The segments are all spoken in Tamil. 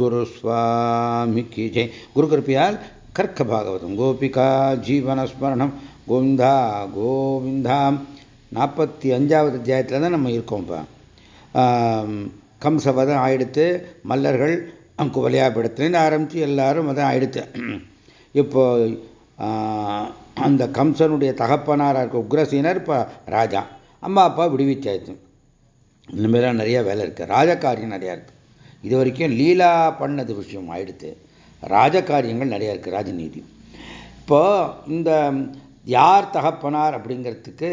குரு சுவாமிக்கு ஜெய். குரு கிருப்பியால் கர்க்க பாகவதம். கோபிகா ஜீவனஸ்மரணம் கோவிந்தா கோவிந்தா. நாற்பத்தி அஞ்சாவது அத்தியாயத்தில் தான் நம்ம இருக்கோம் இப்போ கம்சவதம் ஆயிடுத்து மல்லர்கள் குவலியாபிடத்துலேருந்து ஆரம்பித்து எல்லாரும் அதான் ஆயிடுத்து. இப்போ அந்த கம்சனுடைய தகப்பனாராக இருக்க உக்ரசீனர் இப்போ ராஜா. அம்மா அப்பா விடுவிச்சாச்சு இனிமேலாம் நிறைய வேலை இருக்குது ராஜகாரியம் நிறையா இருக்குது இது வரைக்கும் லீலா பண்ணது விஷயம் ஆயிடுத்து. ராஜகாரியங்கள் நிறையா இருக்குது ராஜநீதி. இப்போ இந்த யார் தகப்பனார் அப்படிங்கிறதுக்கு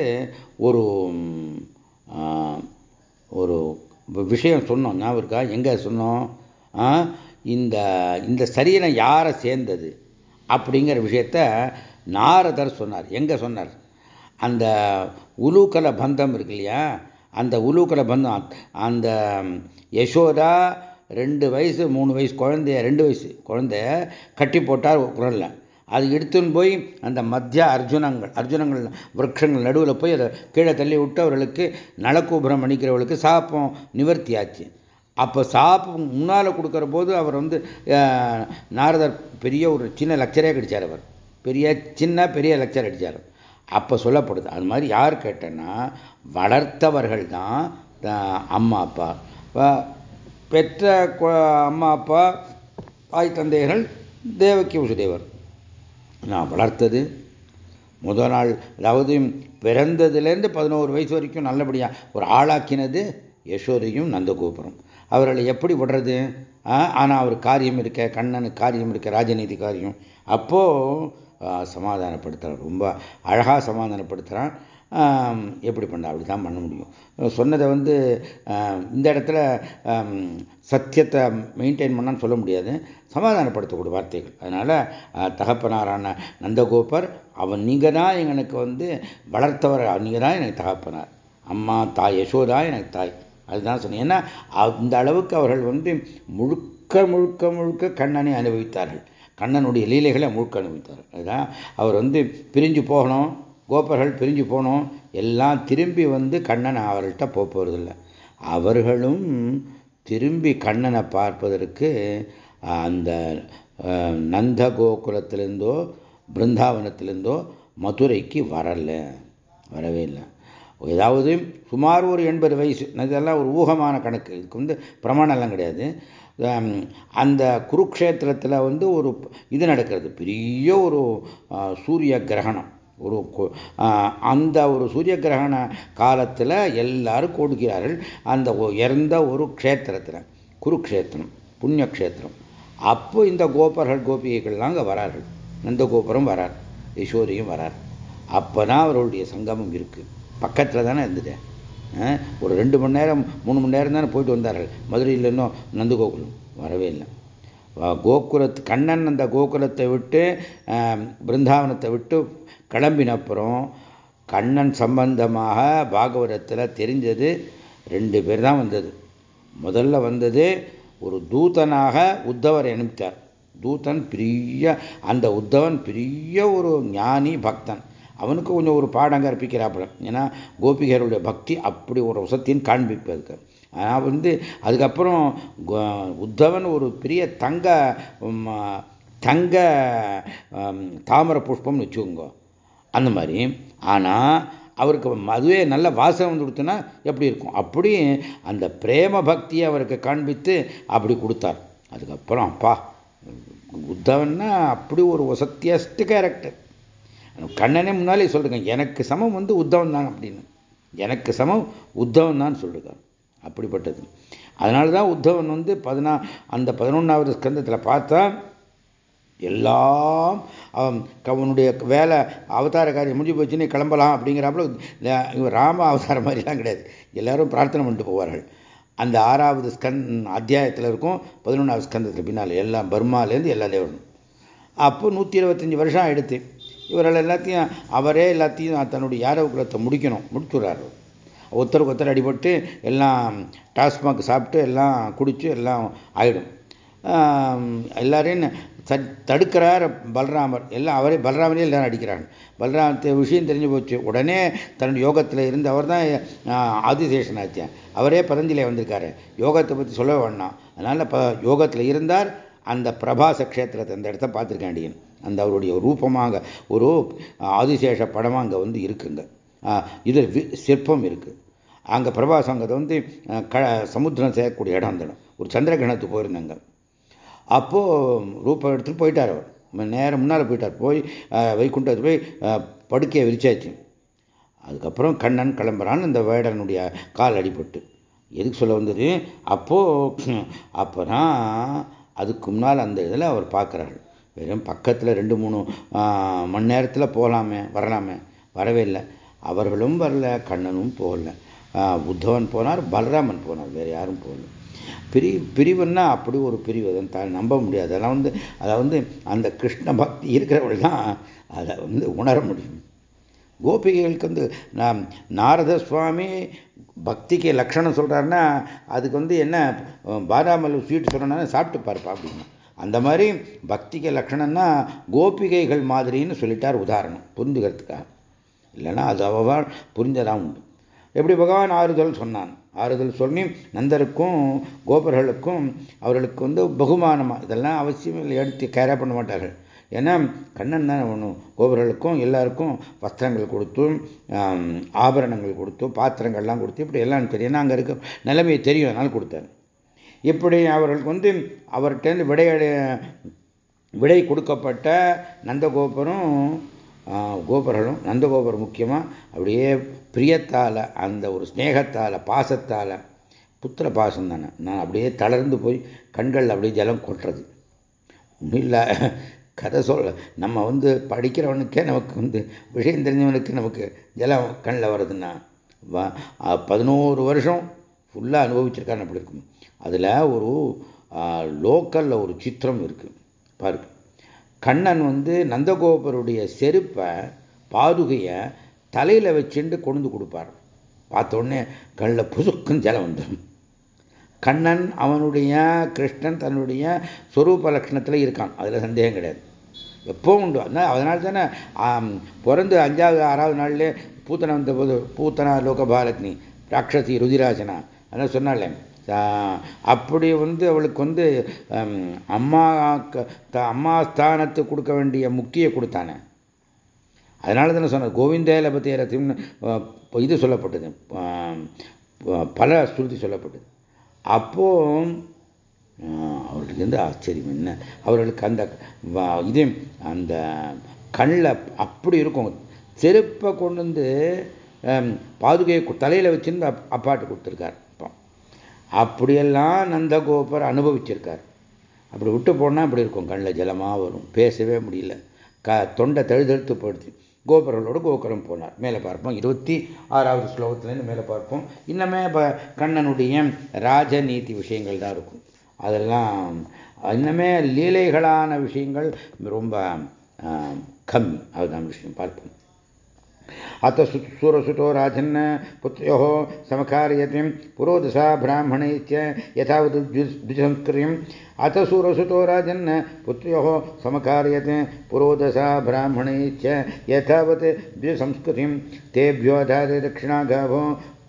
ஒரு ஒரு விஷயம் சொன்னோம் ஞாபகம் இருக்கா? எங்கே சொன்னோம்? இந்த இந்த சரீரம் யாரை சேர்ந்தது அப்படிங்கிற விஷயத்த நாரதர் சொன்னார். எங்கே சொன்னார்? அந்த உலூக்கல பந்தம் இருக்கு இல்லையா? அந்த உலூக்கல பந்தம் அந்த யசோதா ரெண்டு வயசு மூணு வயசு குழந்தைய ரெண்டு வயசு. குழந்தைய கட்டி போட்டார் குரலில். அது எடுத்துன்னு போய் அந்த மத்திய அர்ஜுனங்கள் அர்ஜுனங்கள் விரக்ஷங்கள் நடுவில் போய் அதை கீழே தள்ளி விட்டு அவர்களுக்கு நலக்கூபுரம் அணிக்கிறவர்களுக்கு சாப்பம் நிவர்த்தியாச்சு. அப்போ சாப்பு முன்னால் கொடுக்குற போது அவர் வந்து நாரதர் பெரிய ஒரு சின்ன லெக்சரே கிடைச்சார் அவர். பெரிய சின்ன பெரிய லெக்சர் அடித்தார் அப்போ சொல்லப்படுது. அது மாதிரி யார் கேட்டேன்னா வளர்த்தவர்கள் தான் அம்மா அப்பா. பெற்ற அம்மா அப்பா தாய் தந்தையர்கள் தேவக்கி வசுதேவர். நான் வளர்த்தது. முதல் நாள் அதாவது பிறந்ததுலேருந்து பதினோரு வயசு வரைக்கும் நல்லபடியாக ஒரு ஆளாக்கினது யசோதையும் நந்தகோபுரம். அவர்களை எப்படி விடுறது? ஆனால் அவர் காரியம் இருக்க கண்ணனுக்கு காரியம் இருக்க ராஜநீதி காரியம். அப்போது சமாதானப்படுத்துகிறான் ரொம்ப அழகாக சமாதானப்படுத்துகிறான் எப்படி பண்ண அப்படி தான் பண்ண முடியும். சொன்னதை வந்து இந்த இடத்துல சத்தியத்தை மெயின்டைன் பண்ணான்னு சொல்ல முடியாது. சமாதானப்படுத்தக்கூடிய வார்த்தைகள். அதனால் தகப்பனாரான நந்தகோபர் அவன் நீங்கள் தான் எங்களுக்கு வந்து வளர்த்தவர். நீங்கள் தான் எனக்கு தகப்பனார். அம்மா தாய் யசோதா எனக்கு தாய். அதுதான் சொன்னேன். ஏன்னா அந்த அளவுக்கு அவர்கள் வந்து முழுக்க முழுக்க முழுக்க கண்ணனை அனுபவித்தார்கள். கண்ணனுடைய லீலைகளை முழுக்க அனுபவித்தார்கள். அதுதான் அவர் வந்து பிரிஞ்சு போகணும். கோபர்கள் பிரிஞ்சு போனோம். எல்லாம் திரும்பி வந்து கண்ணன் அவர்கள்ட்ட போக போகிறதில்ல அவர்களும் திரும்பி கண்ணனை பார்ப்பதற்கு அந்த நந்த கோகுலத்திலேருந்தோ பிருந்தாவனத்திலேருந்தோ மதுரைக்கு வரல. வரவே இல்லை. ஏதாவது சுமார் ஒரு எண்பது வயசு இதெல்லாம் ஒரு ஊகமான கணக்கு. இதுக்கு வந்து பிரமாணம்லாம் கிடையாது. அந்த குருக்ஷேத்திரத்தில் வந்து ஒரு இது நடக்கிறது. பெரிய ஒரு சூரிய கிரகணம். ஒரு அந்த ஒரு சூரிய கிரகண காலத்தில் எல்லாரும் கொடுக்கிறார்கள் அந்த இறந்த ஒரு க்ஷேத்திரத்தில் குருக்ஷேத்திரம் புண்ணிய க்ஷேத்திரம் அப்போ இந்த கோபர்கள் கோபிகைகள்லாம் அங்கே வரார்கள். நந்தகோபுரம் வரார் யசோதையும் வரார். அப்போ தான் அவர்களுடைய சங்கமம் இருக்குது பக்கத்தில் தானே இருந்தது ஒரு ரெண்டு மணி நேரம் மூணு மணி நேரம் தானே போயிட்டு வந்தார்கள். மதுரையில் இன்னும் நந்தகோகுலம் வரவே இல்லை. கோகுலத்து கண்ணன் அந்த கோகுலத்தை விட்டு பிருந்தாவனத்தை விட்டு கிளம்பினப்புறம் கண்ணன் சம்பந்தமாக பாகவதத்தில் தெரிஞ்சது ரெண்டு பேர் தான் வந்தது. முதல்ல வந்தது ஒரு தூதனாக உத்தவர் அனுப்பித்தார் தூதன் பெரிய அந்த உத்தவன் பெரிய ஒரு ஞானி பக்தன். அவனுக்கு கொஞ்சம் ஒரு பாடம் கற்பிக்கிறாப்புல. ஏன்னா கோபிகருடைய பக்தி அப்படி ஒரு வசத்தின்னு காண்பிப்பதுக்கு ஆனால் வந்து அதுக்கப்புறம் உத்தவன் ஒரு பெரிய தங்க தங்க தாமர புஷ்பம்னு வச்சுக்கோங்க. அந்த மாதிரி. ஆனால் அவருக்கு அதுவே நல்ல வாசனை வந்து கொடுத்தனா எப்படி இருக்கும்? அப்படி அந்த பிரேம பக்தியை அவருக்கு காண்பித்து அப்படி கொடுத்தார். அதுக்கப்புறம் அப்பா உத்தவன்னா அப்படி ஒரு ஒசத்தியஸ்ட் கேரக்டர் கண்ணனே முன்னாலே சொல்லுங்க எனக்கு சமம் வந்து உத்தவன் தான் அப்படின்னு. எனக்கு சமம் உத்தவன் தான் சொல்லிருக்கார். அப்படிப்பட்டது. அதனால தான் உத்தவன் வந்து பதினா அந்த பதினொன்றாவது ஸ்கந்தத்தில் பார்த்தா எல்லாம் அவனுடைய வேலை அவதார காரியம் முடிஞ்சு போச்சுன்னு கிளம்பலாம் அப்படிங்கிறாப்புல ராம அவதாரம் மாதிரிலாம் கிடையாது. எல்லாரும் பிரார்த்தனை பண்ணிட்டு போவார்கள். அந்த ஆறாவது ஸ்கந் அத்தியாயத்தில் இருக்கும் பதினொன்றாவது ஸ்கந்தத்தில் பின்னால் எல்லாம் பர்மாலேருந்து எல்லா தேவனும் அப்போ நூற்றி இருபத்தஞ்சி வருஷம் ஆயிடுத்து. இவர்கள் எல்லாத்தையும் அவரே எல்லாத்தையும் தன்னுடைய யாரவ குலத்தை முடிக்கணும் முடிச்சுடுறாரு. ஒருத்தருக்கு ஒருத்தர் அடிபட்டு எல்லாம் டாஸ்மாக் சாப்பிட்டு எல்லாம் குடித்து எல்லாம் ஆகிடும் எல்லாரையும் தடுக்கிறார் பலராமர். எல்லாம் அவரே பலராமரே எல்லாரும் அடிக்கிறாங்க. பலராமத்தை விஷயம் தெரிஞ்சு போச்சு. உடனே தன்னுடைய யோகத்தில் இருந்து அவர் தான் ஆதிசேஷனாச்சு அவரே பதஞ்சலி வந்திருக்காரு. யோகத்தை பற்றி சொல்ல வேண்டாம் அதனால் இப்போ யோகத்தில் இருந்தார். அந்த பிரபாச கஷேத்திரத்தை அந்த இடத்த பார்த்துருக்கேன் அந்த அவருடைய ரூபமாக ஒரு ஆதிசேஷ படமாக அங்கே வந்து இருக்குங்க. இது சிற்பம் இருக்குது அங்கே பிரபாசங்கத்தை வந்து க சமுத்திரம் செய்யக்கூடிய இடம் அந்த ஒரு சந்திரகிரகணத்துக்கு போயிருந்தாங்க. அப்போது ரூபம் எடுத்துகிட்டு போயிட்டார் அவர். நேரம் முன்னால் போயிட்டார். போய் வைகுண்டத்து போய் படுக்கையை விரிச்சாச்சு. அதுக்கப்புறம் கண்ணன் கிளம்புறான்னு இந்த வேடனுடைய கால் அடிபட்டு. எதுக்கு சொல்ல வந்தது? அப்போது அப்போ தான் அதுக்கு முன்னால் அந்த இதில் அவர் பார்க்குறாரு வெறும் பக்கத்தில் ரெண்டு மூணு மணி நேரத்தில் போகலாமே வரலாமே. வரவே இல்லை. அவர்களும் வரல கண்ணனும் போகல. உத்தவன் போனார் பலராமன் போனார். வேறு யாரும் போகல. பிரி பிரிவுன்னா அப்படி ஒரு பிரிவு அதை தான் நம்ப முடியாது. அதெல்லாம் வந்து அதை வந்து அந்த கிருஷ்ண பக்தி இருக்கிறவர்கள் தான் அதை வந்து உணர முடியும். கோபிகைகளுக்கு வந்து நாரத சுவாமி பக்திக்கு லட்சணம் சொல்கிறாருன்னா அதுக்கு வந்து என்ன பாதாமல் ஸ்வீட் சொல்லணும்னா சாப்பிட்டு பார்ப்பா அப்படின்னா. அந்த மாதிரி பக்திக்கு லட்சணம்னா கோபிகைகள் மாதிரின்னு சொல்லிட்டார் உதாரணம் புரிஞ்சுக்கிறதுக்காக. இல்லைன்னா அது அவள் புரிஞ்சதான் உண்டு. எப்படி பகவான் ஆறுதல் சொன்னான்? ஆறுதல் சொல்லி நந்தருக்கும் கோபர்களுக்கும் அவர்களுக்கு வந்து பகுமானமாக இதெல்லாம் அவசியம் இல்லை. எடுத்து கேரா பண்ண மாட்டார்கள். ஏன்னா கண்ணன் தான் ஒன்று கோபர்களுக்கும் எல்லாருக்கும் வஸ்திரங்கள் கொடுத்து ஆபரணங்கள் கொடுத்து பாத்திரங்கள்லாம் கொடுத்து இப்படி எல்லாம் தெரியும். ஏன்னா அங்கே இருக்க நிலைமையை தெரியும் அதனால் கொடுத்தாரு. இப்படி அவர்களுக்கு வந்து அவர்கிட்டேருந்து விடையடை விடை கொடுக்கப்பட்ட நந்தகோபரும் கோபர்களும் நந்தகோபுரம் முக்கியமாக அப்படியே பிரியத்தால் அந்த ஒரு ஸ்னேகத்தால் பாசத்தால் புத்திர பாசம் தானே. நான் அப்படியே தளர்ந்து போய் கண்கள் அப்படியே ஜலம் கொட்டுறது. ஒன்றும் இல்லை. கதை சொல்ல நம்ம வந்து படிக்கிறவனுக்கே நமக்கு வந்து விஷயம் தெரிஞ்சவனுக்கு நமக்கு ஜலம் கண்ணில் வருதுன்னா பதினோரு வருஷம் ஃபுல்லாக அனுபவிச்சிருக்கான்னு அப்படி இருக்கும். அதில் ஒரு லோக்கலில் ஒரு சித்திரம் இருக்குது பாருங்கள் கண்ணன் வந்து நந்தகோபருடைய செருப்பை பாதுகையை தலையில் வச்சுட்டு கொண்டு கொடுப்பார். பார்த்த உடனே கண்ணில் புசுக்குன்னு ஜலம் வந்துடும் கண்ணன் அவனுடைய கிருஷ்ணன் தன்னுடைய ஸ்வரூப லட்சணத்தில் இருக்கான். அதில் சந்தேகம் கிடையாது. எப்போ உண்டு? அதனால் அதனால தானே பிறந்து அஞ்சாவது ஆறாவது நாள்லேயே பூத்தனை வந்த போது பூத்தனா லோகபாரத்னி ராட்சசி ருதிராஜனா அதனால் சொன்னாலே அப்படி வந்து அவளுக்கு வந்து அம்மா அம்மா ஸ்தானத்துக்கு கொடுக்க வேண்டிய முக்கிய கொடுத்தானே. அதனால தானே சொன்னார் கோவிந்தேல பத்தியரத்தின் இது சொல்லப்பட்டது. பல ஸ்ருதி சொல்லப்பட்டது. அப்போ அவர்களுக்கு வந்து ஆச்சரியம் என்ன? அவர்களுக்கு அந்த இது அந்த கண்ணில் அப்படி இருக்கும். செருப்பை கொண்டு வந்து பாதுகையை தலையில் வச்சுருந்து அப்பாட்டு கொடுத்துருக்கார். அப்படியெல்லாம் நந்தகோபர் அனுபவிச்சிருக்கார். அப்படி விட்டு போனால் அப்படி இருக்கும். கண்ணில் ஜலமாக வரும். பேசவே முடியல. க தொண்டை தழுதழுத்து போயிடுச்சு. கோபுரங்களோடு கோபுரம் போனார். மேலே பார்ப்போம். இருபத்தி ஆறாவது ஸ்லோகத்துலேருந்து மேலே பார்ப்போம். இன்னமே இப்போ கண்ணனுடைய ராஜநீதி விஷயங்கள் தான் இருக்கும். அதெல்லாம் இன்னமே லீலைகளான விஷயங்கள் ரொம்ப கம்மி. அதுதான் விஷயம். பார்ப்போம். अथ सुरसुतो राजन् पुत्र्योः समकारयति पुरोदशा ब्राह्मणे च यथावत् द्विसंस्कृतिम् अथ सुरसुतो राजन् पुत्र्योः समकारयते पुरोदशा ब्राह्मणे च यथावत् द्विसंस्कृतिं तेभ्यो दादे दक्षिणागाभो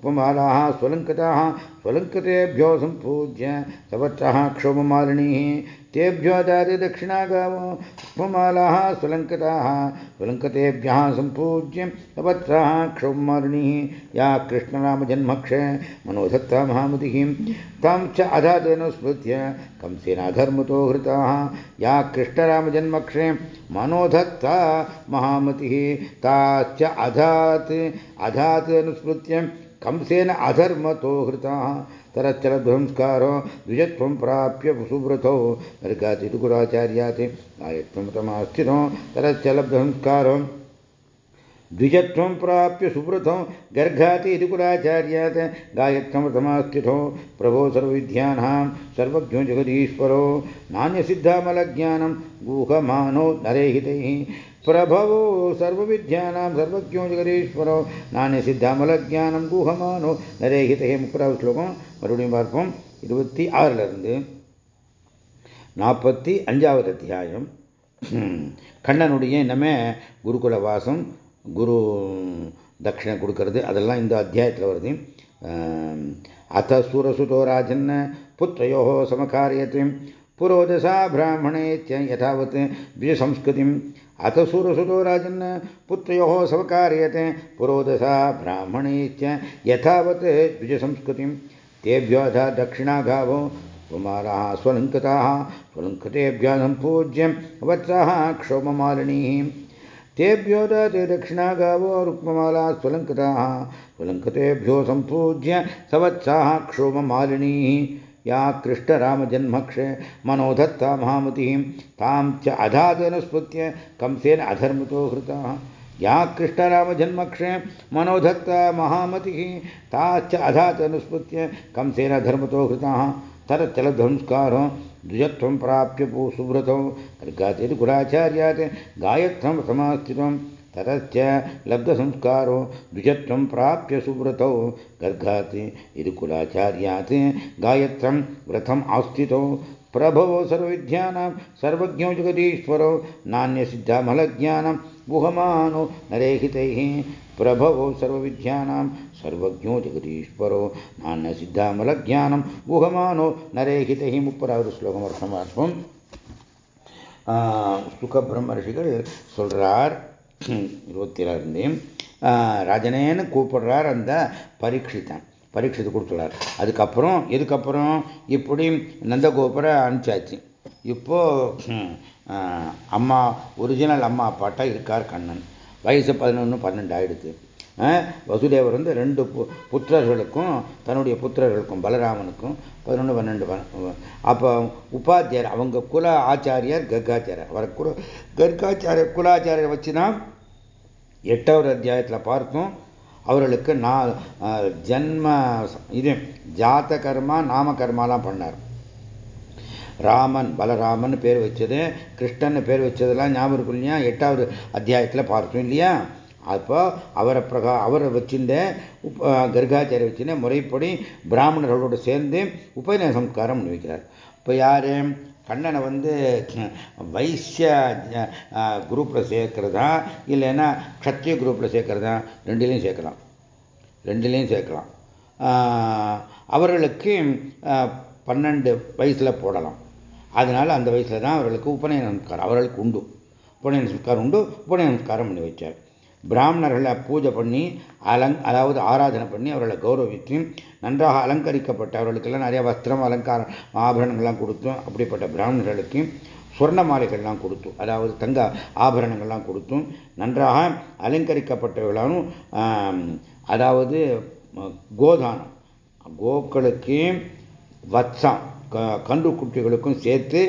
उपमालाः स्वलङ्कृताः, स्वलङ्कृतेभ्यो सम्पूज्य सवत्रः क्षोभमालिनीः, तेभ्यो दादे दक्षिणागावो उपमालाः स्वलङ्कृताः, स्वलङ्कृतेभ्यः सम्पूज्य सवत्रः क्षोभमालिनीः। या कृष्णरामजन्मक्षे मनोधत्ता महामतिः, तां च अधातेन कंसेनाधर्मतो हृताः। या कृष्णरामजन्मक्षे मनोधत्ता महामतिः, ताश्च अधात् अधात् अनुस्मृत्य कंसेन अधर्मतो हृताः, तरच्चलध्वंस्कारो, द्विजत्वं प्राप्य सुव्रतौ। नरकातिगुराचार्यात् गायत्वं तमास्थितो तरच्चलब्धंस्कारो द्विजत्वं प्राप्य सुव्रतौ। गर्घाति इति कुलाचार्यात् गायत्वमतमास्थितो प्रभो सर्वविद्यानां, सर्वज्ञो जगदीश्वरो। नान्यसिद्धामलज्ञानं गुहमानो नरेहितैः ಪ್ರಭವೋ ಸರ್ವವಿದ್ಯಾನಾಂ ಸರ್ವಜ್ಞೋ ಜಗದೀಶ್ವರೋ ನಾನೇ சித்தாமலஜானம் கூகமானோ நரேகிதே முப்பதாவது ஸ்லோகம் மறுபடியும் பார்ப்போம். இருபத்தி ஆறிலிருந்து நாற்பத்தி அஞ்சாவது அத்தியாயம். கண்ணனுடைய இனிமே குருகுல வாசம் குரு தட்சிணை கொடுக்கறது. அதெல்லாம் இந்த அத்தியாயத்தில் வருது. அத்த சூரசுதோ ராஜன் புத்திரையோ சமகாரியத்தையும் புரோஜசா பிராமணேத்திய யதாவத். अथ सुरसुतो राजन् पुत्रयोः समकार्यते पुरोदसा ब्राह्मणेत्य यथावत् द्विजसंस्कृतिम्। तेभ्योऽथ दक्षिणागावो कुमाराः स्वलङ्कृताः। स्वलङ्कृतेभ्यः सम्पूज्य वत्साः क्षोममालिनीः। तेभ्यो दते दक्षिणागावो रुक्ममाला स्वलङ्कृताः। स्वलङ्कृतेभ्यो सम्पूज्य सवत्साः क्षोममालिनीः। या कृष्णरामजन्मक्षे मनोधत्ता महामतिः, तां च अधातेन कंसेन अधर्मतो हृताः। या कृष्णरामजन्मक्षे मनोधत्ता महामतिः, ता च अधातेन स्मृत्य कंसेन धर्मतो हृताः। तरचलधंस्कारो द्विजत्वं प्राप्य सुव्रतौ गर्गातेति कुलाचार्यात् गायत्रं समास्थितं ततश्च लब्धसंस्कारो द्विजत्वं प्राप्य सुव्रतौ गर्गात् इति कुलाचार्यात् गायत्रं व्रतम् आस्थितौ प्रभवो सर्वविद्यानां सर्वज्ञो जगदीश्वरो नान्यसिद्धामलज्ञानं गुहमानो नरेहितैः प्रभवो सर्वविद्यानां सर्वज्ञो जगदीश्वरो नान्यसिद्धामलज्ञानं गुहमानो नरेहितैः முப்பதாவது ஸ்லோகம் அர்த்தம் பார்ப்போம் சுகபிரம்ம ரிஷிகள் சொல்றார் இருபத்தி ஏழாயிரந்தே ராஜனேன்னு கூப்பிடுறார் அந்த பரீட்சித்தன். பரீட்சித்து கொடுத்துறார் அதுக்கப்புறம் இதுக்கப்புறம் இப்படி நந்தகோபுர அனுப்பிச்சாச்சு. இப்போ அம்மா ஒரிஜினல் அம்மா அப்பாட்டா இருக்கார் கண்ணன். வயசு பதினொன்று பன்னெண்டு ஆயிடுது வசுதேவர் வந்து ரெண்டு புத்திரர்களுக்கும் தன்னுடைய புத்திரர்களுக்கும் பலராமனுக்கும் பதினொன்று பன்னெண்டு அப்போ உபாத்தியார் அவங்க குல ஆச்சாரியார் கர்காச்சாரியர். அவரை குல கர்காச்சாரியர் குலாச்சாரியர் வச்சு தான் எட்டாவது அத்தியாயத்தில் பார்த்தோம் அவர்களுக்கு நான் ஜென்ம இது ஜாத்த கர்மா நாம கர்மாலாம் பண்ணார். ராமன் பலராமன் பேர் வச்சது கிருஷ்ணன் பேர் வச்சதெல்லாம் ஞாபகம் இருக்கும் இல்லையா எட்டாவது அத்தியாயத்தில் பார்த்தோம் இல்லையா? அப்போ அவரை பிரகா அவரை வச்சுட்ட கர்காச்சாரிய வச்சுட்டு முறைப்படி பிராமணர்களோடு சேர்ந்து உபநய சம்ஸ்காரம் பண்ணி வைக்கிறார் இப்போ யார்? கண்ணனை வந்து வைசிய குரூப்பில் சேர்க்கிறதா? இல்லைன்னா க்ஷத்ரிய குரூப்பில் சேர்க்கிறதா? ரெண்டுலேயும் சேர்க்கலாம். ரெண்டுலேயும் சேர்க்கலாம். அவர்களுக்கு பன்னெண்டு வயசில் போடலாம். அதனால் அந்த வயசில் தான் அவர்களுக்கு உபநய நமஸ்காரம் அவர்களுக்கு உண்டு. உபநய நமஸ்காரம் உண்டு உபநய நமஸ்காரம் பண்ணி வச்சார். பிராமணர்களை பூஜை பண்ணி அலங் அதாவது ஆராதனை பண்ணி அவர்களை கௌரவித்து நன்றாக அலங்கரிக்கப்பட்ட அவர்களுக்கெல்லாம் நிறைய வஸ்திரம் அலங்காரம் ஆபரணங்கள்லாம் கொடுத்தோம் அப்படிப்பட்ட பிராமணர்களுக்கு சொர்ண மாலைகள்லாம் கொடுத்தோம் அதாவது தங்க ஆபரணங்கள்லாம் கொடுத்தும் நன்றாக அலங்கரிக்கப்பட்டவர்களாலும் அதாவது கோதானம். கோக்களுக்கு வத்சம். கன்று குட்டிகளுக்கும் சேர்த்து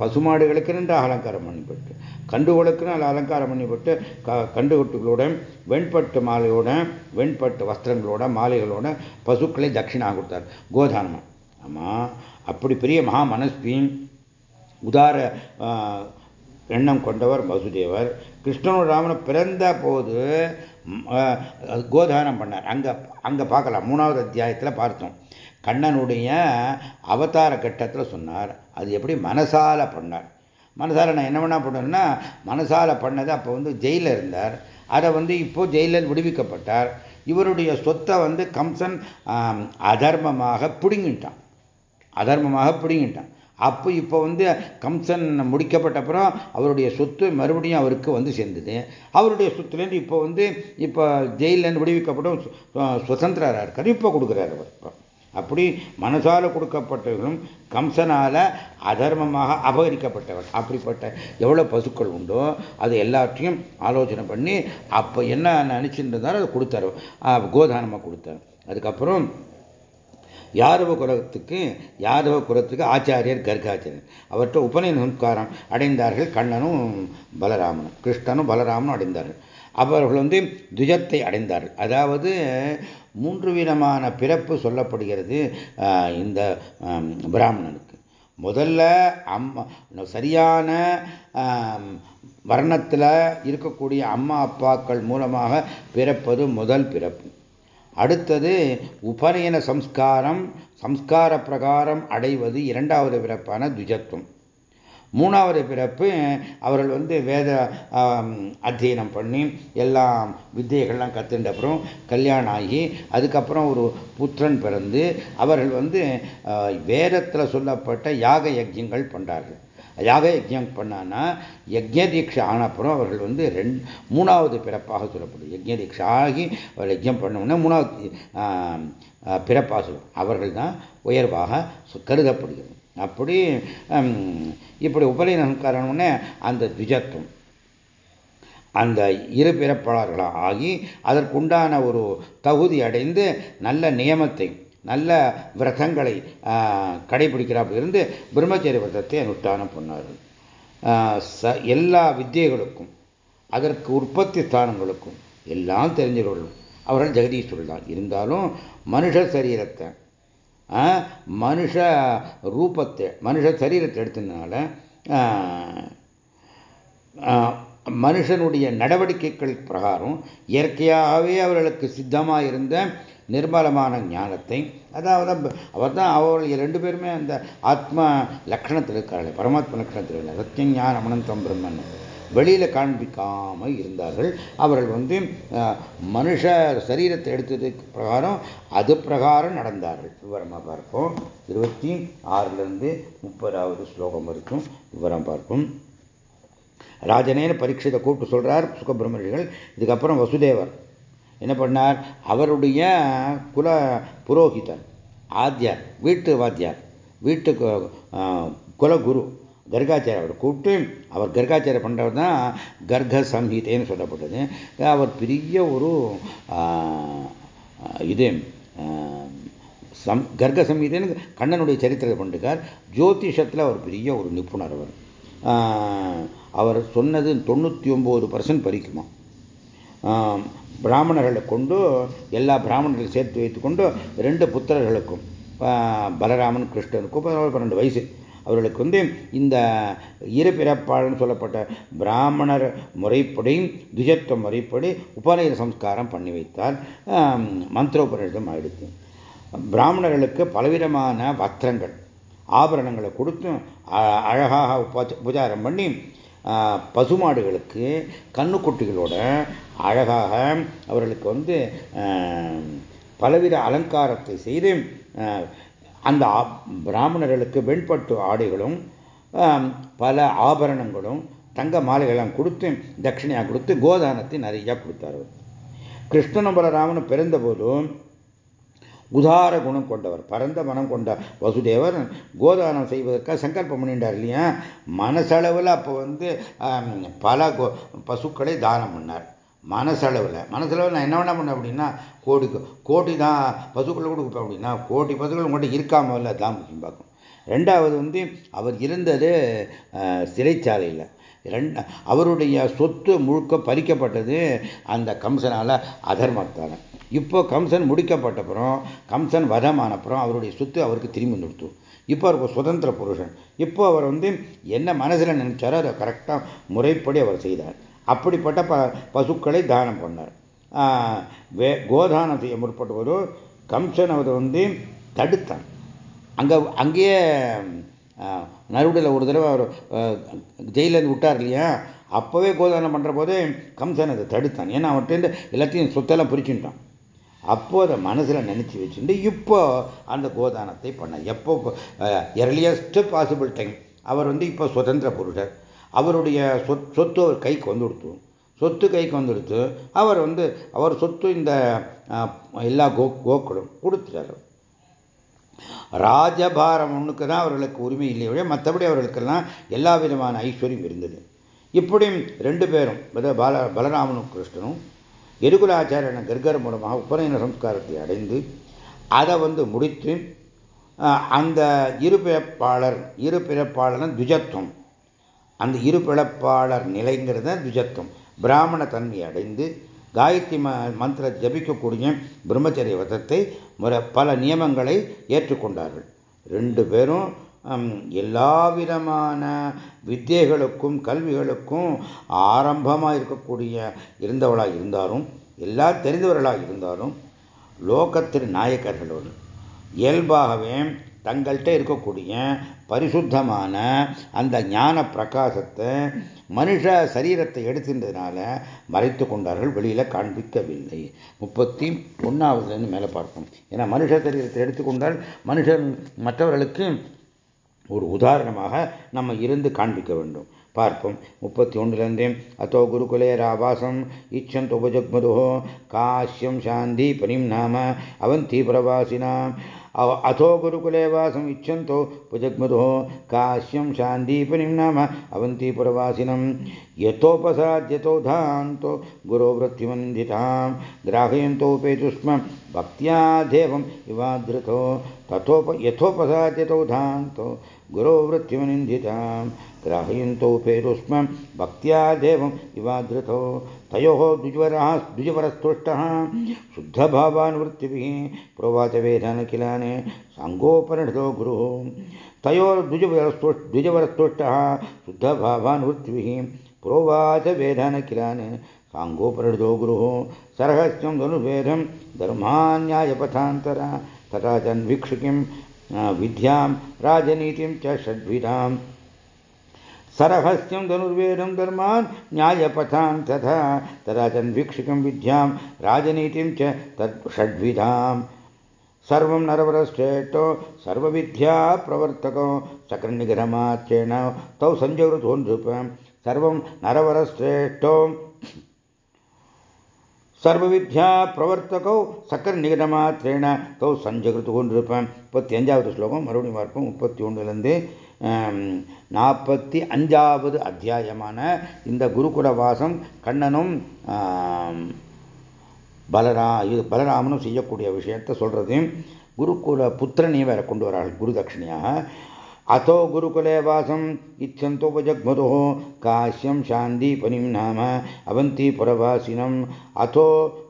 பசுமாடுகளுக்கு ரெண்டாக அலங்காரம் பண்ணிப்பட்டு கண்டுகளுக்கு நல்ல அலங்காரம் பண்ணிவிட்டு க கண்டு குட்டிகளோட வெண்பட்டு மாலையோட வெண்பட்டு வஸ்திரங்களோட மாலைகளோட பசுக்களை தட்சிணாக கொடுத்தார். கோதானமா. ஆமாம் அப்படி பெரிய மகா மனஸ்வியும் உதார எண்ணம் கொண்டவர் வசுதேவர். கிருஷ்ணனோட ராமனை பிறந்த போது கோதானம் பண்ணார். அங்கே அங்கே பார்க்கலாம். மூணாவது அத்தியாயத்தில் பார்த்தோம். கண்ணனுடைய அவதார கட்டத்தில் சொன்னார். அது எப்படி மனசால பண்ணார். மனசால நான் என்ன வேணா பண்ணேன்னா மனசால பண்ணது அப்போ வந்து ஜெயிலில் இருந்தார். அதை வந்து இப்போ ஜெயிலில் விடுவிக்கப்பட்டார். இவருடைய சொத்தை வந்து கம்சன் அதர்மமாக பிடுங்கிட்டான். அதர்மமாக பிடுங்கிட்டான். அப்போ இப்போ வந்து கம்சன் முடிக்கப்பட்ட அப்புறம் அவருடைய சொத்து மறுபடியும் அவருக்கு வந்து சேர்ந்தது. அவருடைய சொத்துலேருந்து இப்போ வந்து இப்போ ஜெயிலேருந்து விடுவிக்கப்படும் சுதந்திரராக இருக்கார். இப்போ கொடுக்குறாரு அவர். இப்போ அப்படி மனசால கொடுக்கப்பட்டவர்களும் கம்சனால அதர்மமாக அபகரிக்கப்பட்டவர். அப்படிப்பட்ட எவ்வளோ பசுக்கள் உண்டோ அது எல்லாத்தையும் ஆலோசனை பண்ணி அப்போ என்ன நினச்சிட்டு அதை கொடுத்தாரு. கோதானமாக கொடுத்தாரு. அதுக்கப்புறம் யாதவ குலத்துக்கு யாதவ குலத்துக்கு ஆச்சாரியர் கர்காச்சாரியர். அவர்கிட்ட உபநய சம்ஸ்காரம் அடைந்தார்கள் கண்ணனும் பலராமனும் கிருஷ்ணனும் பலராமனும் அடைந்தார்கள். அவர்கள் வந்து துஜத்தை அடைந்தார்கள். அதாவது மூன்று விதமான பிறப்பு சொல்லப்படுகிறது இந்த பிராமணனுக்கு. முதல்ல அம்மா சரியான வர்ணத்தில் இருக்கக்கூடிய அம்மா அப்பாக்கள் மூலமாக பிறப்பது முதல் பிறப்பு. அடுத்தது உபநயன சம்ஸ்காரம் சம்ஸ்கார பிரகாரம் அடைவது இரண்டாவது பிறப்பான துஜத்துவம் மூணாவது பிறப்பு அவர்கள் வந்து வேத அத்தியனம் பண்ணி எல்லாம் வித்தியைகள்லாம் கற்றுண்ட அப்புறம் கல்யாணம் ஆகி அதுக்கப்புறம் ஒரு புத்திரன் பிறந்து அவர்கள் வந்து வேதத்தில் சொல்லப்பட்ட யாக யஜ்யங்கள் பண்ணுறார்கள் யாக யஜ்யம் பண்ணான்னா யஜ்ய தீட்சை ஆனப்புறம் அவர்கள் வந்து ரெண்டு மூணாவது பிறப்பாக சொல்லப்படும். யஜ்ய தீட்சை ஆகி அவர் யஜ்யம் பண்ணோம்னா மூணாவது பிறப்பாக சொல்லும். அவர்கள் தான் உயர்வாக கருதப்படுகிறது. அப்படி இப்படி உபநயன சம்ஸ்காரம்னே அந்த திஜத்துவம். அந்த இரு பிறப்பாளர்களாக ஆகி அதற்குண்டான ஒரு தகுதி அடைந்து நல்ல நியமத்தை நல்ல விரதங்களை கடைபிடிக்கிறாப்புல இருந்து பிரம்மச்சரிய விரதத்தை அனுஷ்டானம் பண்ணார்கள். எல்லா வித்தியைகளுக்கும் அதற்கு உற்பத்தி ஸ்தானங்களுக்கும் எல்லாம் தெரிஞ்சவர்களும் அவர்கள் ஜெகதீஸ்வரர் தான் இருந்தாலும் மனுஷ சரீரத்தை மனுஷ ரூபத்தை மனுஷ சரீரத்தை எடுத்ததுனால மனுஷனுடைய நடவடிக்கைகள் பிரகாரம் இயற்கையாகவே அவர்களுக்கு சித்தமாக இருந்த நிர்மலமான ஞானத்தை அதாவது அவர் தான் அவர்கள் ரெண்டு பேருமே அந்த ஆத்ம லக்ஷணத்தில் இருக்கார்கள் பரமாத்ம லக்ஷணத்தில் இல்லை சத்தியம் ஞானம் அனந்தம் பிரம்மன். வெளியில் காண்பிக்காமல் இருந்தார்கள். அவர்கள் வந்து மனுஷ சரீரத்தை எடுத்ததுக்கு பிரகாரம் அது பிரகாரம் நடந்தார்கள். விவரமாக பார்ப்போம். இருபத்தி ஆறுலேருந்து முப்பதாவது ஸ்லோகம் வரைக்கும் விவரம் பார்ப்போம். ராஜனேன பரீட்சத்தை கூப்பிட்டு சொல்கிறார் சுகபிரமணிகள். இதுக்கப்புறம் வசுதேவர். என்ன பண்ணார்? அவருடைய குல புரோகிதர் ஆத்தியார் வீட்டு வாத்தியார் வீட்டு குலகுரு கர்காச்சாரியர் அவர் கூப்பிட்டு அவர் கர்காச்சாரியர் பண்ணுறவர் தான் கர்க சம்ஹிதைன்னு சொல்லப்பட்டது. அவர் பெரிய ஒரு இது சம் கர்க சம்ஹிதைன்னு கண்ணனுடைய சரித்திரத்தை பண்ணிருக்கார். ஜோதிஷத்தில் அவர் பெரிய ஒரு நிபுணர் அவர். அவர் சொன்னது தொண்ணூற்றி ஒம்பது பர்சன்ட் பறிக்குமா பிராமணர்களை கொண்டு எல்லா பிராமணர்களையும் சேர்த்து வைத்துக்கொண்டு ரெண்டு புத்திரர்களுக்கும் பலராமன் கிருஷ்ணனுக்கும் பன்னெண்டு வயசு. அவர்களுக்கு வந்து இந்த இருபிறப்பாளன் சொல்லப்பட்ட பிராமணர் முறைப்படி துஜத்துவ முறைப்படி உபநயன சம்ஸ்காரம் பண்ணி வைத்தார். மந்திரோபரிஷம் ஆயிடுச்சு. பிராமணர்களுக்கு பலவிதமான வஸ்திரங்கள் ஆபரணங்களை கொடுத்து அழகாக உபச்சாரம் பண்ணி பசுமாடுகளுக்கு கண்ணுக்குட்டிகளோட அழகாக அவர்களுக்கு வந்து பலவித அலங்காரத்தை செய்து அந்த பிராமணர்களுக்கு வெண்பட்டு ஆடைகளும் பல ஆபரணங்களும் தங்க மாலைகள்லாம் கொடுத்து தட்சிணையாக கொடுத்து கோதானத்தை நிறையா கொடுத்தார். கிருஷ்ணனும் பலராமனும் பிறந்தபோதும் உதார குணம் கொண்டவர் பரந்த மனம் கொண்ட வசுதேவர் கோதானம் செய்வதற்காக சங்கல்பம் பண்ணிட்டார் இல்லையா? மனசளவில் அப்போ வந்து பல பசுக்களை தானம் பண்ணார். மனசளவில். மனசளவில் நான் என்ன வேணா பண்ணேன் அப்படின்னா கோடி கோடி தான் பசுக்களை கூட அப்படின்னா கோடி பசுக்கள் உங்கள்கிட்ட இருக்காமல் இல்லை அதான் முக்கியம் பார்க்கணும். ரெண்டாவது வந்து அவர் இருந்தது சிறைச்சாலையில். ரெண்டு அவருடைய சொத்து முழுக்க பறிக்கப்பட்டது அந்த கம்சனால் அதர்மத்தால். இப்போ கம்சன் முடிக்கப்பட்டப்புறம் கம்சன் வதமானப்புறம் அவருடைய சொத்து அவருக்கு திரும்பி நிறுத்தும் இப்போ அவருக்கு சுதந்திர புருஷன். இப்போ அவர் வந்து என்ன மனசில் நினைச்சாரோ அதை கரெக்டாக முறைப்படி அவர் செய்தார். அப்படிப்பட்ட ப பசுக்களை தானம் பண்ணார். வே கோதானம் செய்ய முற்பட்ட கம்சன் அவர் வந்து தடுத்தான். அங்கே அங்கேயே நறுடில் ஒரு தடவை அவர் ஜெயிலேருந்து விட்டார் இல்லையா? அப்போவே கோதானம் பண்ணுற போதே கம்சன் அதை தடுத்தான். ஏன்னா அவர்கிட்ட எல்லாத்தையும் சொத்தெல்லாம் பிரிச்சுட்டான். அப்போ அதை மனசில் நினச்சி வச்சுட்டு இப்போ அந்த கோதானத்தை பண்ண எப்போ எர்லியஸ்ட் பாசிபிள் டைம் அவர் வந்து இப்போ சுதந்திர புருஷர். அவருடைய சொத் சொத்து அவர் கைக்கு வந்து கொடுத்து சொத்து கைக்கு வந்துடுத்து அவர் வந்து அவர் சொத்து இந்த எல்லா கோ கோக்களும் கொடுத்துட்டார். ராஜபாரம் ஒன்றுக்கு தான் அவர்களுக்கு உரிமை இல்லையே மற்றபடி அவர்களுக்கெல்லாம் எல்லா விதமான ஐஸ்வர்யம் இருந்தது. இப்படியும் ரெண்டு பேரும் பால பலராமனும் கிருஷ்ணனும் எருகுலாச்சாரியன கர்கர் மூலமாக உபநயன சம்ஸ்காரத்தை அடைந்து அதை வந்து முடித்து அந்த இரு பிறப்பாளர் இருபிறப்பாளர் இருபிறப்பாளர் துஜத்துவம். அந்த இருபிறப்பாளர் நிலைங்கிறத துஜத்துவம். பிராமண தன்மை அடைந்து காயத்ரி ம மந்திர ஜபிக்கக்கூடிய பிரம்மச்சரிய விரதத்தை முறை பல நியமங்களை ஏற்றுக்கொண்டார்கள். ரெண்டு பேரும் எல்லா விதமான வித்தியைகளுக்கும் கல்விகளுக்கும் ஆரம்பமாக இருக்கக்கூடிய இருந்தவளாக இருந்தாலும் எல்லாம் தெரிந்தவர்களாக இருந்தாலும் லோகத்தின் நாயக்கர்களோடு இயல்பாகவே தங்கள்கிட்ட இருக்கக்கூடிய பரிசுத்தமான அந்த ஞான பிரகாசத்தை மனுஷ சரீரத்தை எடுத்துன்றதுனால மறைத்து கொண்டார்கள் வெளியில காண்பிக்கவில்லை. முப்பத்தி ஒன்னாவதுலேருந்து மேலே பார்ப்போம். ஏன்னா மனுஷ சரீரத்தை எடுத்துக்கொண்டால் மனுஷன் மற்றவர்களுக்கு ஒரு உதாரணமாக நம்ம இருந்து காண்பிக்க வேண்டும். பார்ப்போம் முப்பத்தி ஒன்றுலேருந்தே அத்தோ குருகுலே ராவாசம் இச்சந்தோ உபஜக்மது காஷ்யம் சாந்தி பனிம் நாம அவந்தி பிரவாசினாம் अथो गुरुकुले वासम् इच्छन्तो भुजग्मधो काश्यं शान्दीपनिं नाम अवन्तीपुरवासिनं यथोपसाद्यतो धान्तो गुरोवृत्तिमन्दितां ग्राहयन्तोपेतु स्म भक्त्या देवम् इवाधृतो तथोप यथोपसाद्यतो धान्तो गुरोवृत्तिमनिन्दितां ग्राहयन्तोपेतु स्म भक्त्या देवम् इवाधृतो तयोः द्विजवरः, द्विजवरस्तुष्टः, शुद्धभावानुवृत्तिभिः, प्रोवाच वेदनकिलाने साङ्गोपरिणतो गुरुः तयोर्द्विजवरस्तु द्विजवरस्तुष्टः, शुद्धभावानुवृत्तिभिः, प्रोवाच वेदनकिलाने साङ्गोपरिणतो गुरुः, सरहस्यं धनुर्वेदं, धर्मान्यायपथान्तरा, तथा तन्वीक्षिकीं विद्यां राजनीतिं च षड्विधाम् सरहस्यं धनुर्वेदं धर्मान् न्यायपथां तथा तदा तन्वीक्षिकं विद्यां, राजनीतिं च तत् षड्विधाम्। सर्वं नरवरश्रेष्ठो, सर्वविद्या प्रवर्तको सकर्निग्रहमाच्येन तौ सञ्जवृतो नृप सर्वं नरवरश्रेष्ठो। சர்வவித்யா பிரவர்த்தகோ சக்கர நிகடமாத்திரேன தௌ சஞ்சகிருத்து கொண்டிருப்பேன். முப்பத்தி அஞ்சாவது ஸ்லோகம் மறுபடியும் பார்ப்போம். முப்பத்தி ஒன்றுலேருந்து நாற்பத்தி அஞ்சாவது அத்தியாயமான இந்த குருகுல வாசம் கண்ணனும் பலரா இது பலராமனும் செய்யக்கூடிய விஷயத்தை சொல்கிறது குருகுல புத்திரனையும் வேற கொண்டு வரார்கள் குரு தட்சிணியாக. अथो गुरुकुले वासम् इच्छन्तोपजग्मतुः काश्यं शान्दीपनिं नाम अवन्तीपुरवासिनम्। अथो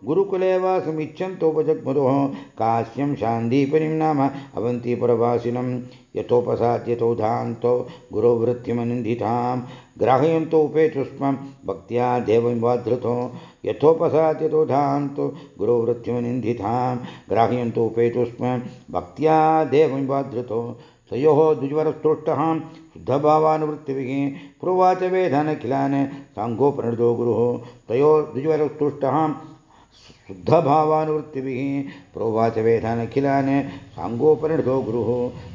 गुरुकुले वासम् इच्छन्तोपजग्मतुः काश्यं शान्दीपनिं नाम अवन्तीपुरवासिनं यथोपसाद्यतो धान्तो गुरुवृत्तिमनिन्दितां ग्राहयन्तो उपेतु स्म भक्त्या देवमिवाधृतो यथोपसाद्यतो धान्तो गुरुवृत्तिमनिन्दितां ग्राहयन्तो उपेतु स्म भक्त्या देवमिवाधृतो तयोः द्विजवरस्तुष्टः शुद्धभावानुवृत्तिभिः प्रोवाच वेदनखिलान् साङ्गोपनिर्दो गुरुः। तयो द्विजवरस्तुष्टः शुद्धभावानुवृत्तिभिः प्रोवाच वेदानखिलान् साङ्गोपनिर्दो गुरुः।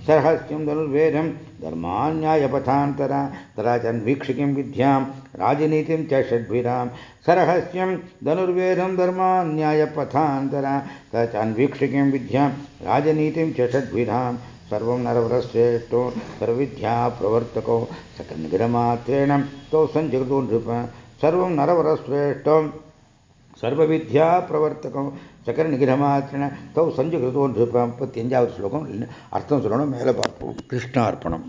सरहस्यं धनुर्वेदं धर्मान्यायपथान्तरा तदा चन्वीक्षिकीं विद्यां, राजनीतिं च षड्भिरां सरहस्यं धनुर्वेदं धर्मान्यायपथान्तरा तदा चन्वीक्षिकीं विद्यां, राजनीतिं च षड्भिरां सर्वं नरवरश्रेष्ठो सर्वविद्या प्रवर्तको सकन्निगडमात्रेण तौ सञ्जगतो नृप सर्वं नरवरश्रेष्ठो சர்வவித்யா பிரவர்த்தகம் சக்கர நிகிரமாத்திரன தௌ சஞ்சகிருதோ நிருப்பம் முப்பத்தி அஞ்சாவது ஸ்லோகம் அர்த்தம் சொல்லணும் மேலே பார்ப்போம் கிருஷ்ணார்ப்பணம்